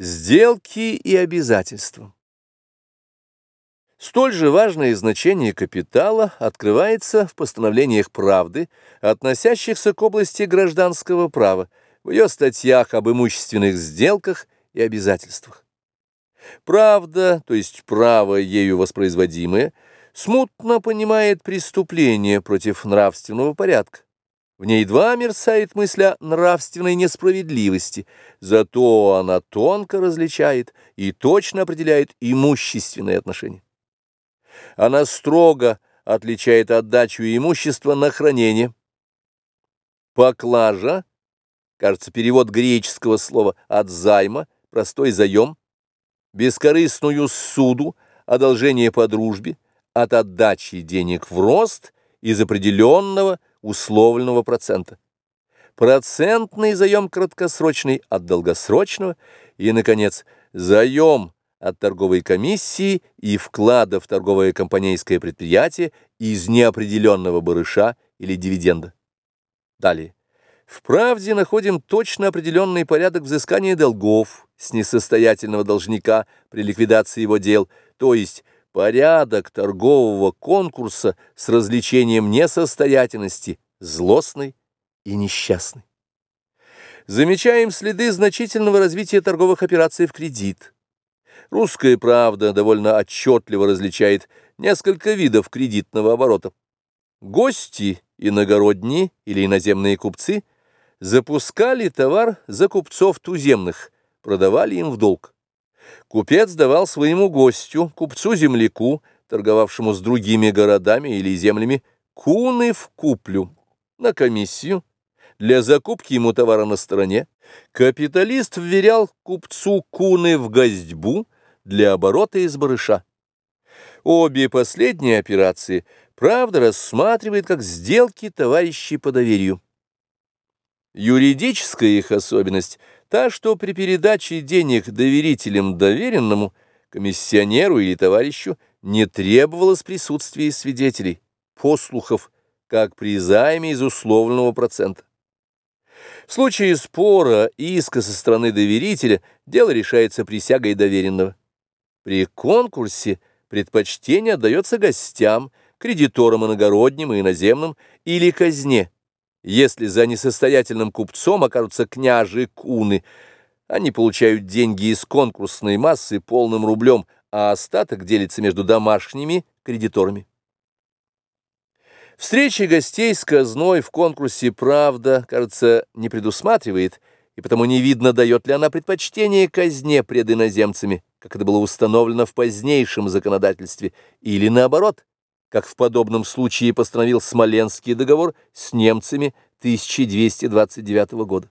Сделки и обязательства. Столь же важное значение капитала открывается в постановлениях правды, относящихся к области гражданского права, в ее статьях об имущественных сделках и обязательствах. Правда, то есть право ею воспроизводимое, смутно понимает преступление против нравственного порядка в ней два мерцает мысль о нравственной несправедливости, зато она тонко различает и точно определяет имущественные отношения. Она строго отличает отдачу имущества на хранение. Поклажа, кажется, перевод греческого слова от займа, простой заем, бескорыстную суду, одолжение по дружбе, от отдачи денег в рост из определенного условленного процента. Процентный заем краткосрочный от долгосрочного и, наконец, заем от торговой комиссии и вклада в торговое компанейское предприятие из неопределенного барыша или дивиденда. Далее. В правде находим точно определенный порядок взыскания долгов с несостоятельного должника при ликвидации его дел, то есть порядок торгового конкурса с развлечением несостоятельности, злостной и несчастной. Замечаем следы значительного развития торговых операций в кредит. Русская правда довольно отчетливо различает несколько видов кредитного оборота. Гости, иногородние или иноземные купцы запускали товар за купцов туземных, продавали им в долг. Купец давал своему гостю, купцу-земляку, торговавшему с другими городами или землями, куны в куплю, на комиссию, для закупки ему товара на стороне. Капиталист вверял купцу куны в гостьбу для оборота из барыша. Обе последние операции правда рассматривает как сделки товарищей по доверию. Юридическая их особенность – Та, что при передаче денег доверителям доверенному, комиссионеру или товарищу, не требовалось присутствия свидетелей, послухов, как при займе из условленного процента. В случае спора иска со стороны доверителя дело решается присягой доверенного. При конкурсе предпочтение отдается гостям, кредиторам иногородним и иноземным или казне, если за несостоятельным купцом окажутся княжи куны, они получают деньги из конкурсной массы полным рублем, а остаток делится между домашними кредиторами. Встречи гостей с казной в конкурсе «Правда», кажется, не предусматривает, и потому не видно, дает ли она предпочтение казне пред иноземцами, как это было установлено в позднейшем законодательстве, или наоборот, как в подобном случае постановил Смоленский договор с немцами 1229 года.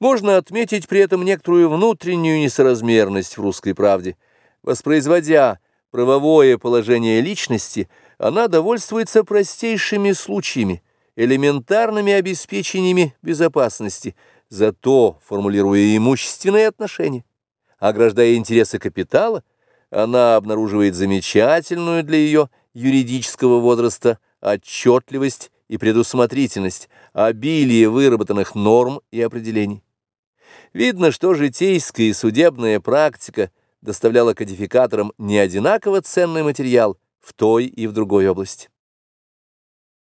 Можно отметить при этом некоторую внутреннюю несоразмерность в русской правде. Воспроизводя правовое положение личности, она довольствуется простейшими случаями, элементарными обеспечениями безопасности, зато, формулируя имущественные отношения, ограждая интересы капитала, она обнаруживает замечательную для ее юридического возраста отчетливость и предусмотрительность, обилие выработанных норм и определений. Видно, что житейская и судебная практика доставляла кодификаторам не одинаково ценный материал в той и в другой области.